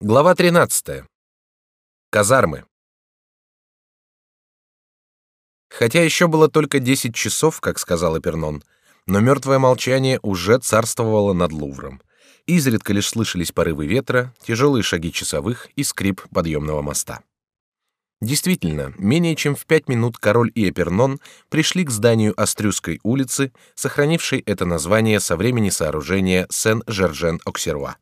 Глава 13. Казармы. Хотя еще было только 10 часов, как сказал Эпернон, но мертвое молчание уже царствовало над Лувром. Изредка лишь слышались порывы ветра, тяжелые шаги часовых и скрип подъемного моста. Действительно, менее чем в пять минут король и Эпернон пришли к зданию Острюзской улицы, сохранившей это название со времени сооружения Сен-Жержен-Оксеруа.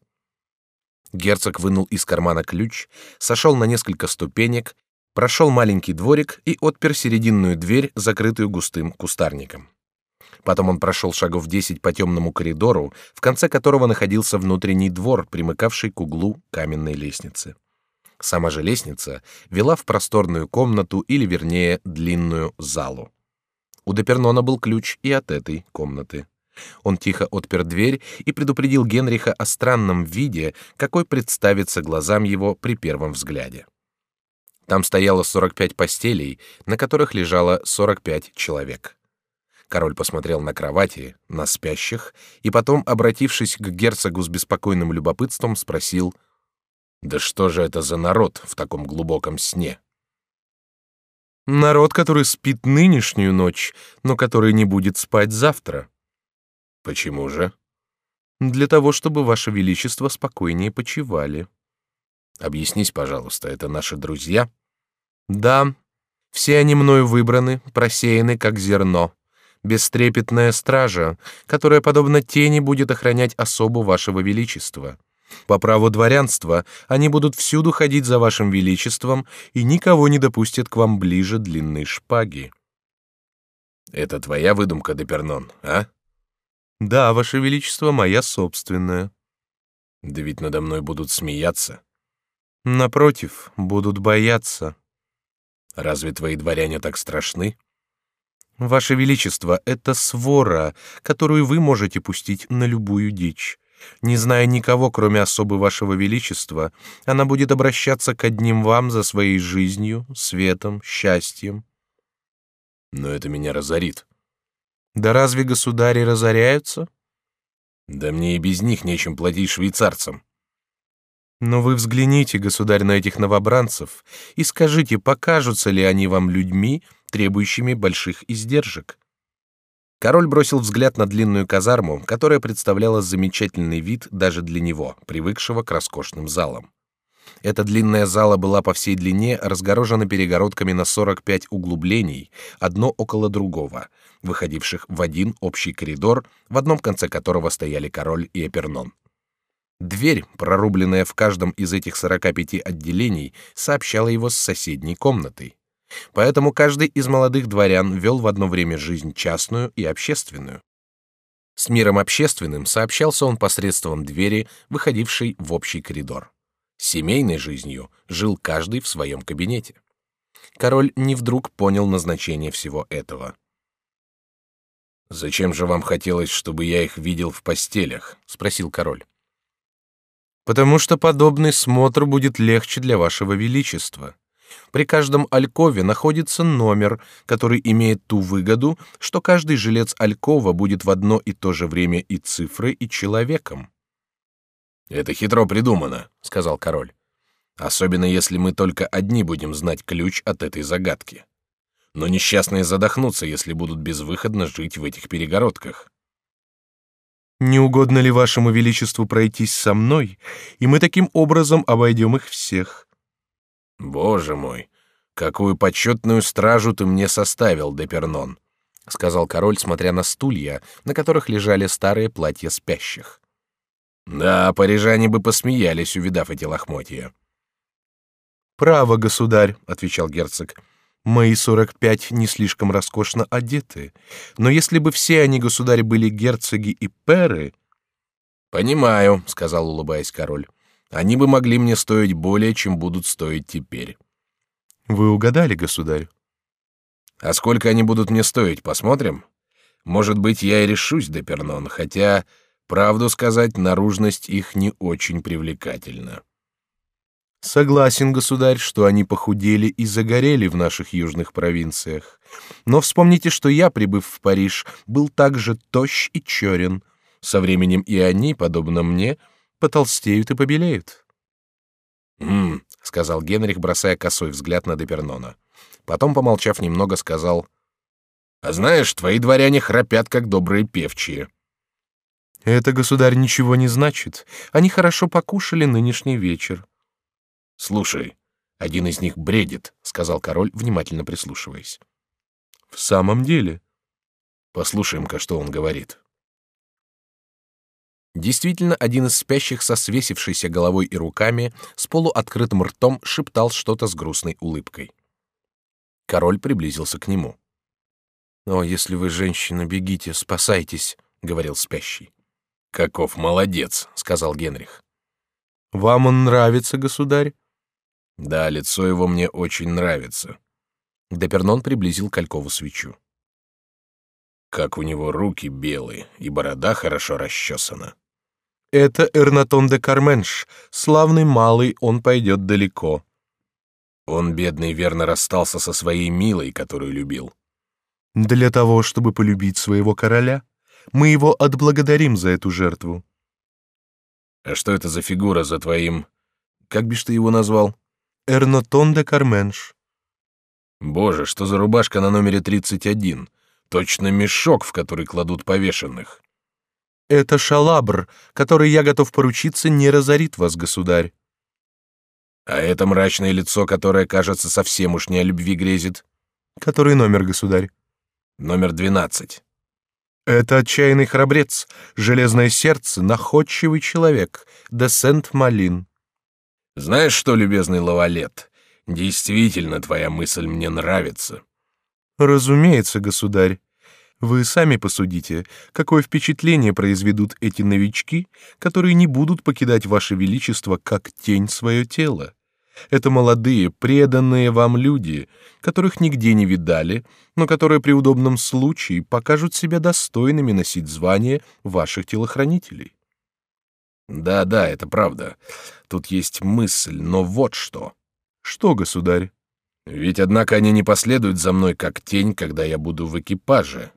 Герцог вынул из кармана ключ, сошел на несколько ступенек, прошел маленький дворик и отпер серединную дверь, закрытую густым кустарником. Потом он прошел шагов десять по темному коридору, в конце которого находился внутренний двор, примыкавший к углу каменной лестницы. Сама же лестница вела в просторную комнату или, вернее, длинную залу. У Депернона был ключ и от этой комнаты. Он тихо отпер дверь и предупредил Генриха о странном виде, какой представится глазам его при первом взгляде. Там стояло 45 постелей, на которых лежало 45 человек. Король посмотрел на кровати, на спящих, и потом, обратившись к герцогу с беспокойным любопытством, спросил: "Да что же это за народ в таком глубоком сне?" Народ, который спит нынешнюю ночь, но который не будет спать завтра. Почему же? Для того, чтобы ваше величество спокойнее почивали. Объяснись, пожалуйста, это наши друзья? Да. Все они мною выбраны, просеяны как зерно. Бестрепетная стража, которая подобно тени будет охранять особу вашего величества. По праву дворянства они будут всюду ходить за вашим величеством и никого не допустят к вам ближе длинной шпаги. Это твоя выдумка, Депернон, а? Да, ваше величество, моя собственная. Да ведь надо мной будут смеяться. Напротив, будут бояться. Разве твои дворяне так страшны? Ваше величество, это свора, которую вы можете пустить на любую дичь. Не зная никого, кроме особы вашего величества, она будет обращаться к одним вам за своей жизнью, светом, счастьем. Но это меня разорит. Да разве государи разоряются? Да мне и без них нечем платить швейцарцам. Но вы взгляните, государь, на этих новобранцев и скажите, покажутся ли они вам людьми, требующими больших издержек. Король бросил взгляд на длинную казарму, которая представляла замечательный вид даже для него, привыкшего к роскошным залам. Эта длинная зала была по всей длине разгорожена перегородками на 45 углублений, одно около другого, выходивших в один общий коридор, в одном конце которого стояли король и Эпернон. Дверь, прорубленная в каждом из этих 45 отделений, сообщала его с соседней комнатой. Поэтому каждый из молодых дворян вел в одно время жизнь частную и общественную. С миром общественным сообщался он посредством двери, выходившей в общий коридор. Семейной жизнью жил каждый в своем кабинете. Король не вдруг понял назначение всего этого. Зачем же вам хотелось, чтобы я их видел в постелях? – спросил король. Потому что подобный смотр будет легче для вашего величества. При каждом алькове находится номер, который имеет ту выгоду, что каждый жилец алькова будет в одно и то же время и цифрой, и человеком. Это хитро придумано, сказал король. Особенно если мы только одни будем знать ключ от этой загадки. Но несчастные задохнутся, если будут безвыходно жить в этих перегородках. Не угодно ли вашему величеству пройтись со мной, и мы таким образом обойдем их всех? Боже мой, какую почетную стражу ты мне составил, Депернон, сказал король, смотря на стулья, на которых лежали старые платья спящих. Да, парижане бы посмеялись, увидав эти лохмотья. Право, государь, отвечал герцог. Мои сорок пять не слишком роскошно одеты, но если бы все они, государь, были герцоги и перы, понимаю, сказал, улыбаясь король, они бы могли мне стоить более, чем будут стоить теперь. Вы угадали, государь. А сколько они будут мне стоить, посмотрим. Может быть, я и решусь, Депернон, хотя Правду сказать, наружность их не очень привлекательна. Согласен, государь, что они похудели и загорели в наших южных провинциях. Но вспомните, что я, прибыв в Париж, был также тощ и черен. Со временем и они, подобно мне, потолстеют и побелеют. «Хм», — сказал Генрих, бросая косой взгляд на Депернона. Потом, помолчав немного, сказал, «А знаешь, твои дворяне храпят, как добрые певчие». «Это, государь, ничего не значит. Они хорошо покушали нынешний вечер». «Слушай, один из них бредит», — сказал король, внимательно прислушиваясь. «В самом деле?» «Послушаем-ка, что он говорит». Действительно, один из спящих со свесившейся головой и руками, с полуоткрытым ртом шептал что-то с грустной улыбкой. Король приблизился к нему. «О, если вы женщина, бегите, спасайтесь», — говорил спящий. «Каков молодец», — сказал Генрих. «Вам он нравится, государь?» «Да, лицо его мне очень нравится». Депернон приблизил Калькову свечу. «Как у него руки белые, и борода хорошо расчесана». Это Эрнатон де Карменш, славный малый, он пойдет далеко. Он, бедный, верно расстался со своей милой, которую любил. Для того, чтобы полюбить своего короля, мы его отблагодарим за эту жертву. А что это за фигура за твоим... Как бишь ты его назвал? Эрнотон де Карменш. Боже, что за рубашка на номере 31? Точно мешок, в который кладут повешенных. Это шалабр, который я готов поручиться, не разорит вас, государь. А это мрачное лицо, которое, кажется, совсем уж не о любви грезит. Который номер, государь? Номер двенадцать. Это отчаянный храбрец, железное сердце, находчивый человек, де Сент-Малин. Знаешь что, любезный Лавалет, действительно твоя мысль мне нравится. Разумеется, государь. Вы сами посудите, какое впечатление произведут эти новички, которые не будут покидать ваше величество как тень свое тело. Это молодые, преданные вам люди, которых нигде не видали, но которые при удобном случае покажут себя достойными носить звание ваших телохранителей. Да, да, это правда. Тут есть мысль, но вот что. Что, государь? Ведь однако они не последуют за мной как тень, когда я буду в экипаже.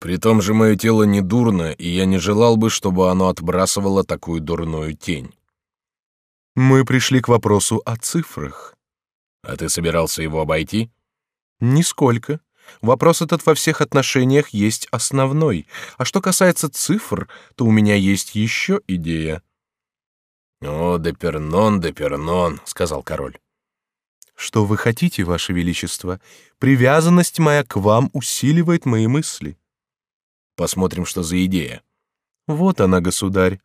При том же мое тело не дурно, и я не желал бы, чтобы оно отбрасывало такую дурную тень. Мы пришли к вопросу о цифрах. А ты собирался его обойти? Нисколько. Вопрос этот во всех отношениях есть основной. А что касается цифр, то у меня есть еще идея. О, Депернон, Депернон, сказал король. Что вы хотите, ваше величество? Привязанность моя к вам усиливает мои мысли. Посмотрим, что за идея. Вот она, государь.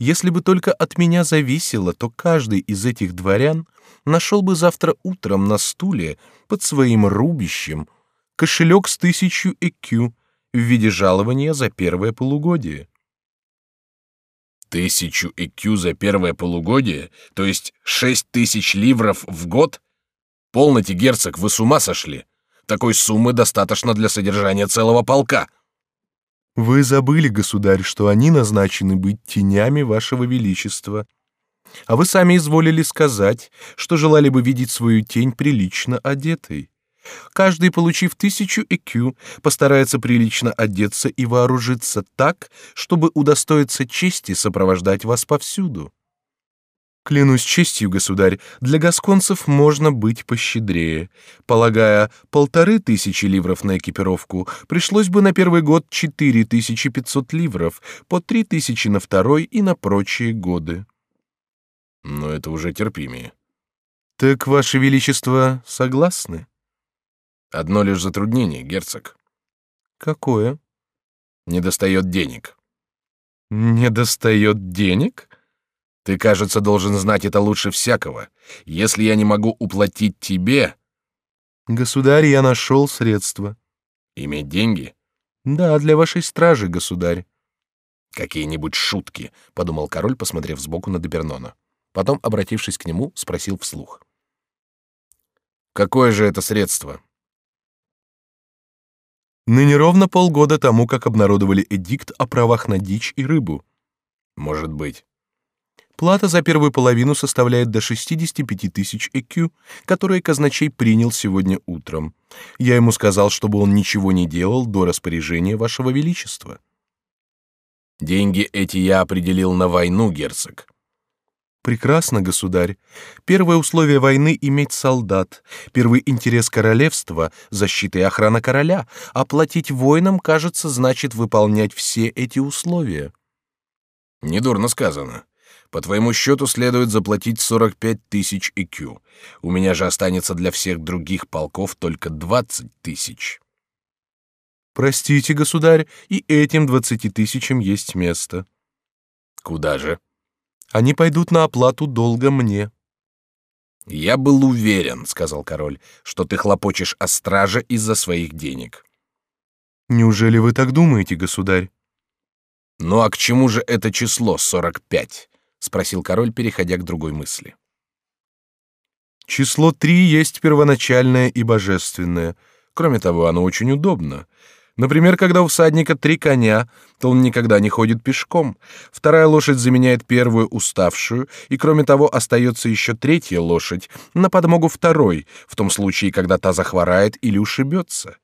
Если бы только от меня зависело, то каждый из этих дворян нашел бы завтра утром на стуле под своим рубищем кошелек с тысячу ЭКЮ в виде жалования за первое полугодие. Тысячу ЭКЮ за первое полугодие? То есть шесть тысяч ливров в год? Полноте, герцог, вы с ума сошли? Такой суммы достаточно для содержания целого полка. Вы забыли, государь, что они назначены быть тенями вашего величества. А вы сами изволили сказать, что желали бы видеть свою тень прилично одетой. Каждый, получив тысячу ЭКЮ, постарается прилично одеться и вооружиться так, чтобы удостоиться чести сопровождать вас повсюду. Клянусь честью, государь, для гасконцев можно быть пощедрее. Полагая полторы тысячи ливров на экипировку, пришлось бы на первый год четыре тысячи пятьсот ливров, по три тысячи на второй и на прочие годы. Но это уже терпимее. Так, ваше величество, согласны? Одно лишь затруднение, герцог. Какое? Недостает денег. Недостает денег? Ты, кажется, должен знать это лучше всякого. Если я не могу уплатить тебе... Государь, я нашел средства. Иметь деньги? Да, для вашей стражи, государь. Какие-нибудь шутки, подумал король, посмотрев сбоку на Депернона. Потом, обратившись к нему, спросил вслух. Какое же это средство? Ныне ровно полгода тому, как обнародовали эдикт о правах на дичь и рыбу. Может быть. Плата за первую половину составляет до 65 тысяч ЭКЮ, которые казначей принял сегодня утром. Я ему сказал, чтобы он ничего не делал до распоряжения вашего величества. Деньги эти я определил на войну, герцог. Прекрасно, государь. Первое условие войны — иметь солдат. Первый интерес королевства — защита и охрана короля. Оплатить воинам, кажется, значит выполнять все эти условия. Недурно сказано. По твоему счету следует заплатить 45 тысяч икю. У меня же останется для всех других полков только 20 тысяч. Простите, государь, и этим двадцати тысячам есть место. Куда же? Они пойдут на оплату долга мне. Я был уверен, сказал король, что ты хлопочешь о страже из-за своих денег. Неужели вы так думаете, государь? Ну а к чему же это число сорок пять? Спросил король, переходя к другой мысли. Число три есть первоначальное и божественное. Кроме того, оно очень удобно. Например, когда у всадника три коня, то он никогда не ходит пешком. Вторая лошадь заменяет первую уставшую, и кроме того остается еще третья лошадь на подмогу второй, в том случае, когда та захворает или ушибется.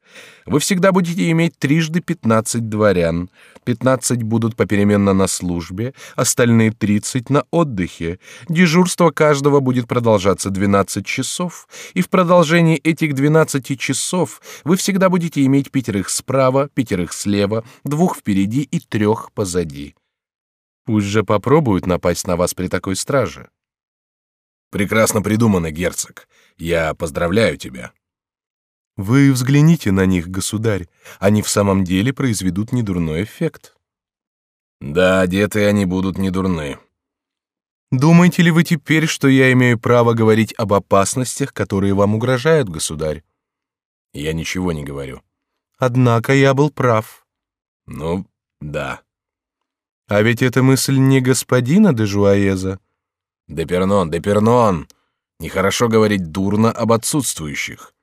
Вы всегда будете иметь трижды пятнадцать дворян. Пятнадцать будут попеременно на службе, остальные тридцать на отдыхе. Дежурство каждого будет продолжаться двенадцать часов, и в продолжении этих двенадцати часов вы всегда будете иметь пятерых справа, пятерых слева, двух впереди и трех позади. Пусть же попробуют напасть на вас при такой страже. Прекрасно придумано, герцог. Я поздравляю тебя. Вы взгляните на них, государь. Они в самом деле произведут недурной эффект. Да, одетые они будут недурны. Думаете ли вы теперь, что я имею право говорить об опасностях, которые вам угрожают, государь? Я ничего не говорю. Однако я был прав. Ну, да. А ведь эта мысль не господина де Жуаеза. Депернон, Депернон. Нехорошо говорить дурно об отсутствующих.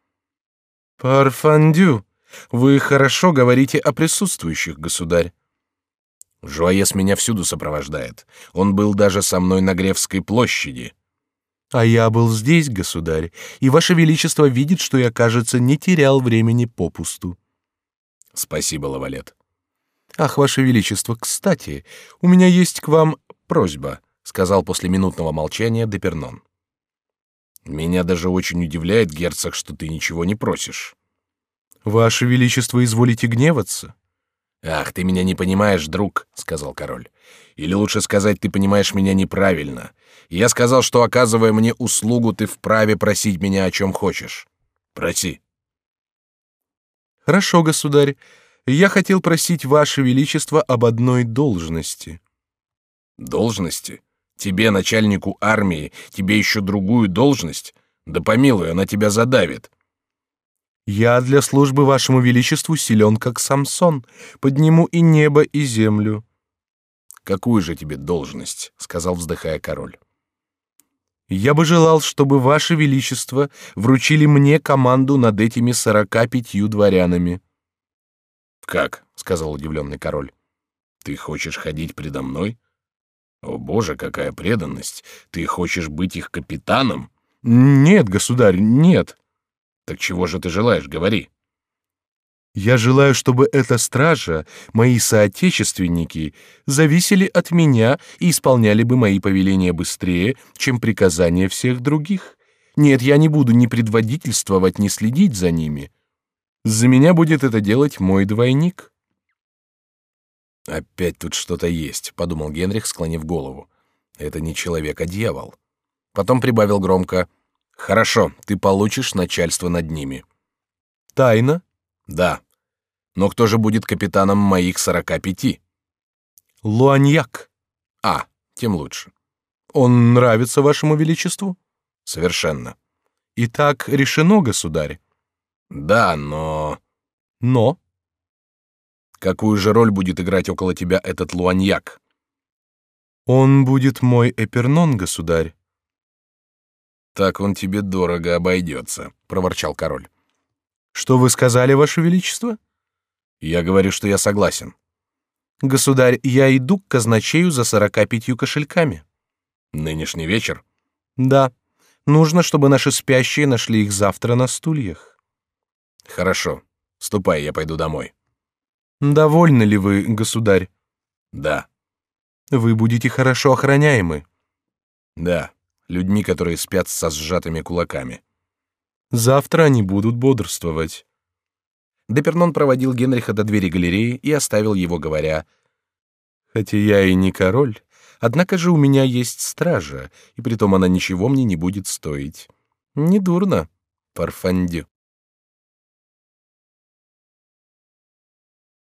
Парфандю, вы хорошо говорите о присутствующих, государь. Жуаес меня всюду сопровождает. Он был даже со мной на Гревской площади. А я был здесь, государь, и ваше величество видит, что я, кажется, не терял времени попусту. Спасибо, Лавалет. Ах, ваше величество, кстати, у меня есть к вам просьба, сказал после минутного молчания Депернон. Меня даже очень удивляет, герцог, что ты ничего не просишь. Ваше величество, изволите гневаться? Ах, ты меня не понимаешь, друг, сказал король. Или лучше сказать, ты понимаешь меня неправильно. Я сказал, что оказывая мне услугу, ты вправе просить меня о чем хочешь. Проси. Хорошо, государь. Я хотел просить ваше величество об одной должности. Должности? Тебе, начальнику армии, тебе еще другую должность? Да помилуй, она тебя задавит. Я для службы вашему величеству силен, как Самсон, подниму и небо, и землю. Какую же тебе должность? сказал, вздыхая король. Я бы желал, чтобы ваше величество вручили мне команду над этими сорока пятью дворянами. Как? сказал удивленный король. Ты хочешь ходить предо мной? О боже, какая преданность! Ты хочешь быть их капитаном? Нет, государь, нет. Так чего же ты желаешь? Говори. Я желаю, чтобы эта стража, мои соотечественники, зависели от меня и исполняли бы мои повеления быстрее, чем приказания всех других. Нет, я не буду ни предводительствовать, ни следить за ними. За меня будет это делать мой двойник. Опять тут что-то есть, подумал Генрих, склонив голову. Это не человек, а дьявол. Потом прибавил громко: "Хорошо, ты получишь начальство над ними". Тайна? Да. Но кто же будет капитаном моих сорока пяти? Луаньяк. А, тем лучше. Он нравится вашему величеству? Совершенно. Итак, решено, государь. Да, но... Но? Какую же роль будет играть около тебя этот луаньяк? Он будет мой эпернон, государь. Так он тебе дорого обойдется, проворчал король. Что вы сказали, ваше величество? Я говорю, что я согласен. Государь, я иду к казначею за сорока пятью кошельками. Нынешний вечер? Да. Нужно, чтобы наши спящие нашли их завтра на стульях. Хорошо. Ступай, я пойду домой. Довольны ли вы, государь? Да. Вы будете хорошо охраняемы. Да, людьми, которые спят со сжатыми кулаками. Завтра они будут бодрствовать. Депернон проводил Генриха до двери галереи и оставил его, говоря: "Хотя я и не король, однако же у меня есть стража, и притом она ничего мне не будет стоить. Недурно, парфандю".